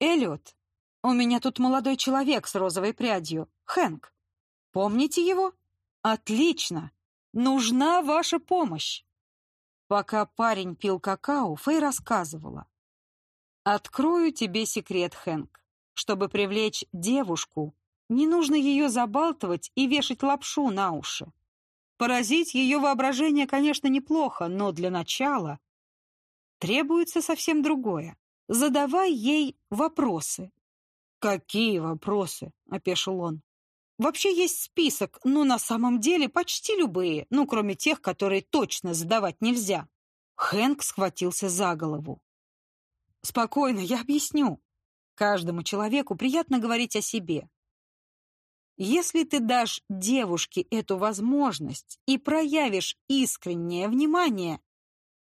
«Эллиот, у меня тут молодой человек с розовой прядью. Хэнк. Помните его? Отлично. Нужна ваша помощь. Пока парень пил какао, Фэй рассказывала. Открою тебе секрет, Хэнк. Чтобы привлечь девушку, не нужно ее забалтывать и вешать лапшу на уши. Поразить ее воображение, конечно, неплохо, но для начала требуется совсем другое. Задавай ей вопросы. «Какие вопросы?» — опешил он. Вообще есть список, но на самом деле почти любые, ну, кроме тех, которые точно задавать нельзя. Хэнк схватился за голову. «Спокойно, я объясню. Каждому человеку приятно говорить о себе. Если ты дашь девушке эту возможность и проявишь искреннее внимание,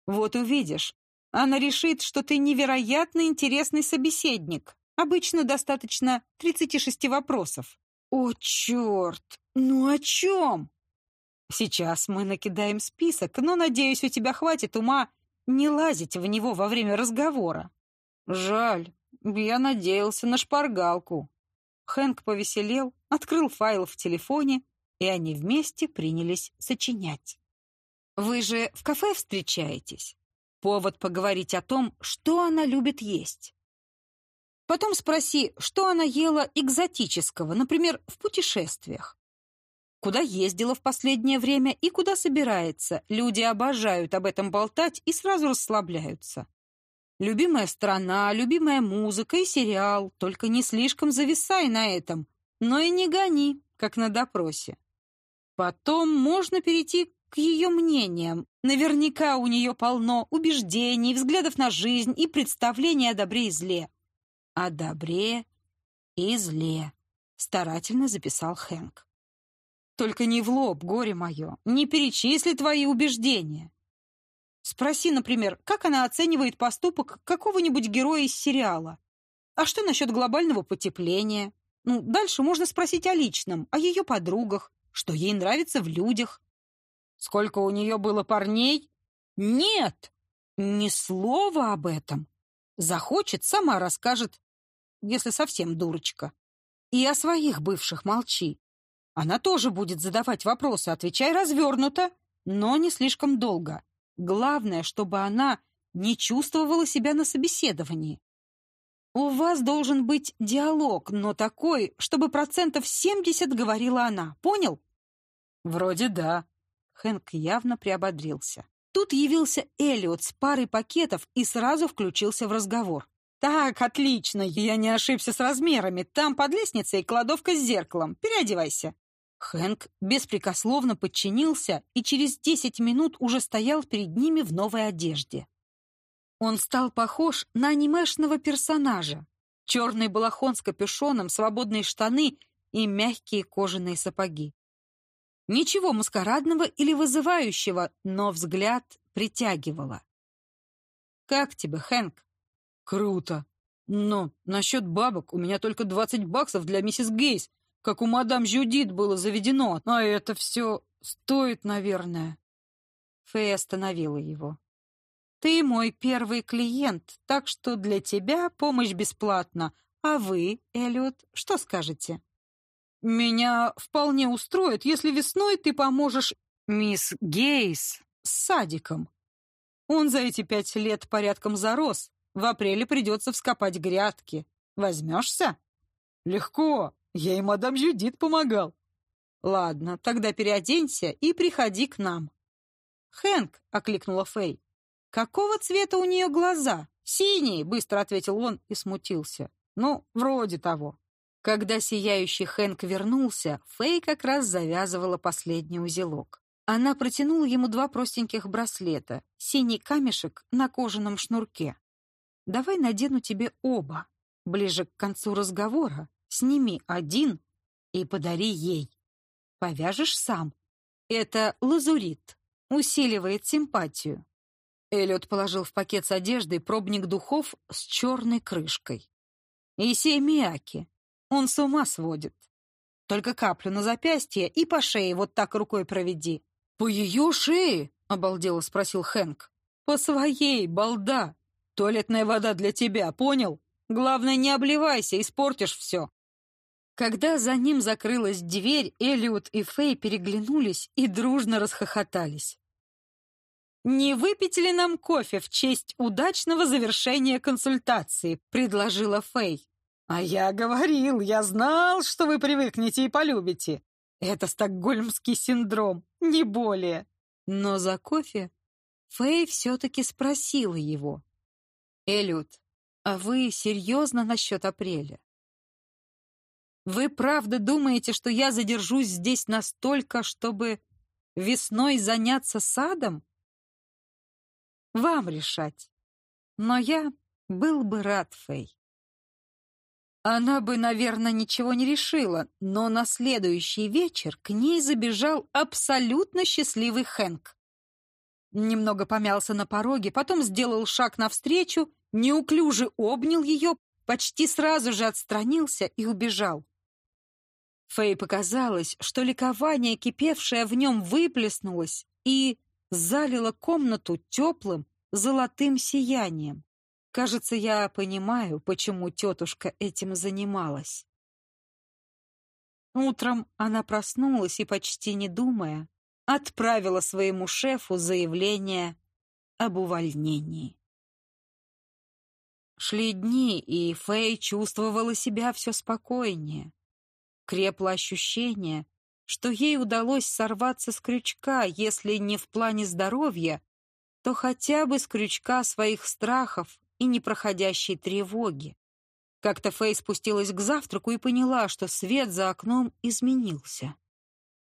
вот увидишь, она решит, что ты невероятно интересный собеседник. Обычно достаточно 36 вопросов. «О, черт! Ну о чем?» «Сейчас мы накидаем список, но, надеюсь, у тебя хватит ума не лазить в него во время разговора». «Жаль, я надеялся на шпаргалку». Хэнк повеселел, открыл файл в телефоне, и они вместе принялись сочинять. «Вы же в кафе встречаетесь? Повод поговорить о том, что она любит есть. Потом спроси, что она ела экзотического, например, в путешествиях. Куда ездила в последнее время и куда собирается. Люди обожают об этом болтать и сразу расслабляются. Любимая страна, любимая музыка и сериал. Только не слишком зависай на этом, но и не гони, как на допросе. Потом можно перейти к ее мнениям. Наверняка у нее полно убеждений, взглядов на жизнь и представлений о добре и зле о добре и зле», — старательно записал Хэнк. «Только не в лоб, горе мое, не перечисли твои убеждения. Спроси, например, как она оценивает поступок какого-нибудь героя из сериала. А что насчет глобального потепления? Ну, дальше можно спросить о личном, о ее подругах, что ей нравится в людях. Сколько у нее было парней? Нет, ни слова об этом. Захочет, сама расскажет, если совсем дурочка. И о своих бывших молчи. Она тоже будет задавать вопросы, отвечай развернуто, но не слишком долго. Главное, чтобы она не чувствовала себя на собеседовании. У вас должен быть диалог, но такой, чтобы процентов 70 говорила она. Понял? Вроде да. Хэнк явно приободрился. Тут явился Эллиот с парой пакетов и сразу включился в разговор. «Так, отлично, я не ошибся с размерами. Там под лестницей кладовка с зеркалом. Переодевайся». Хэнк беспрекословно подчинился и через десять минут уже стоял перед ними в новой одежде. Он стал похож на анимешного персонажа. Черный балахон с капюшоном, свободные штаны и мягкие кожаные сапоги. Ничего маскарадного или вызывающего, но взгляд притягивало. «Как тебе, Хэнк?» «Круто. Но насчет бабок у меня только двадцать баксов для миссис Гейс, как у мадам Жюдит было заведено, а это все стоит, наверное». Фэй остановила его. «Ты мой первый клиент, так что для тебя помощь бесплатна. А вы, Эллиот, что скажете?» Меня вполне устроит, если весной ты поможешь мисс Гейс с садиком. Он за эти пять лет порядком зарос. В апреле придется вскопать грядки. Возьмешься? Легко. Я и мадам Жюдит помогал. Ладно, тогда переоденься и приходи к нам. Хэнк, — окликнула Фэй. Какого цвета у нее глаза? Синие, — быстро ответил он и смутился. Ну, вроде того. Когда сияющий Хэнк вернулся, Фэй как раз завязывала последний узелок. Она протянула ему два простеньких браслета, синий камешек на кожаном шнурке. «Давай надену тебе оба. Ближе к концу разговора сними один и подари ей. Повяжешь сам. Это лазурит. усиливает симпатию. Эллиот положил в пакет с одеждой пробник духов с черной крышкой. Исей Мияки. Он с ума сводит. Только каплю на запястье и по шее вот так рукой проведи. «По ее шее?» — обалдело спросил Хэнк. «По своей, балда. Туалетная вода для тебя, понял? Главное, не обливайся, испортишь все». Когда за ним закрылась дверь, Элиот и Фэй переглянулись и дружно расхохотались. «Не выпить ли нам кофе в честь удачного завершения консультации?» — предложила Фэй. «А я говорил, я знал, что вы привыкнете и полюбите. Это стокгольмский синдром, не более». Но за кофе Фэй все-таки спросила его. «Эллиот, а вы серьезно насчет апреля? Вы правда думаете, что я задержусь здесь настолько, чтобы весной заняться садом? Вам решать. Но я был бы рад, Фэй. Она бы, наверное, ничего не решила, но на следующий вечер к ней забежал абсолютно счастливый Хэнк. Немного помялся на пороге, потом сделал шаг навстречу, неуклюже обнял ее, почти сразу же отстранился и убежал. Фэй показалось, что ликование, кипевшее в нем, выплеснулось и залило комнату теплым золотым сиянием. Кажется, я понимаю, почему тетушка этим занималась. Утром она проснулась и, почти не думая, отправила своему шефу заявление об увольнении. Шли дни, и Фэй чувствовала себя все спокойнее крепло ощущение, что ей удалось сорваться с крючка, если не в плане здоровья, то хотя бы с крючка своих страхов и непроходящей тревоги. Как-то Фэй спустилась к завтраку и поняла, что свет за окном изменился.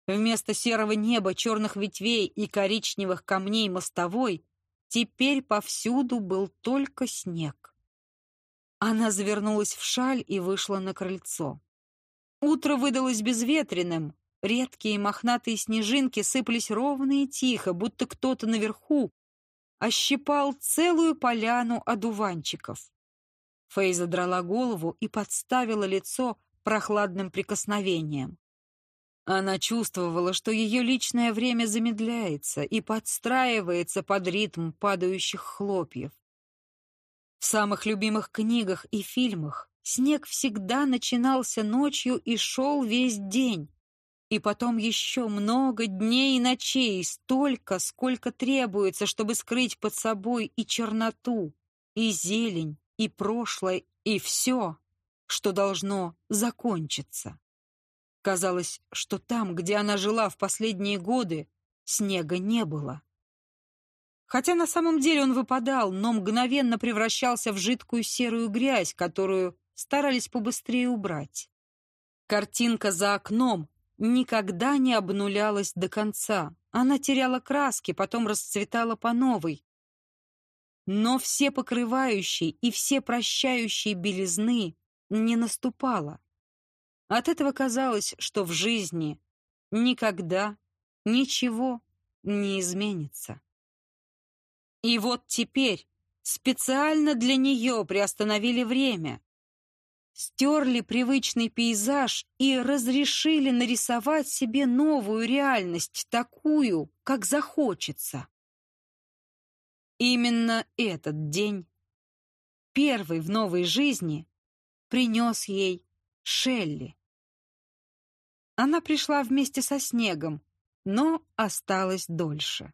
Вместо серого неба, черных ветвей и коричневых камней мостовой теперь повсюду был только снег. Она завернулась в шаль и вышла на крыльцо. Утро выдалось безветренным. Редкие мохнатые снежинки сыпались ровно и тихо, будто кто-то наверху ощипал целую поляну одуванчиков. Фэй задрала голову и подставила лицо прохладным прикосновением. Она чувствовала, что ее личное время замедляется и подстраивается под ритм падающих хлопьев. В самых любимых книгах и фильмах Снег всегда начинался ночью и шел весь день. И потом еще много дней и ночей, столько, сколько требуется, чтобы скрыть под собой и черноту, и зелень, и прошлое, и все, что должно закончиться. Казалось, что там, где она жила в последние годы, снега не было. Хотя на самом деле он выпадал, но мгновенно превращался в жидкую серую грязь, которую старались побыстрее убрать. Картинка за окном никогда не обнулялась до конца. Она теряла краски, потом расцветала по новой. Но все покрывающие и все прощающие белизны не наступало. От этого казалось, что в жизни никогда ничего не изменится. И вот теперь специально для нее приостановили время, стерли привычный пейзаж и разрешили нарисовать себе новую реальность, такую, как захочется. Именно этот день, первый в новой жизни, принес ей Шелли. Она пришла вместе со снегом, но осталась дольше.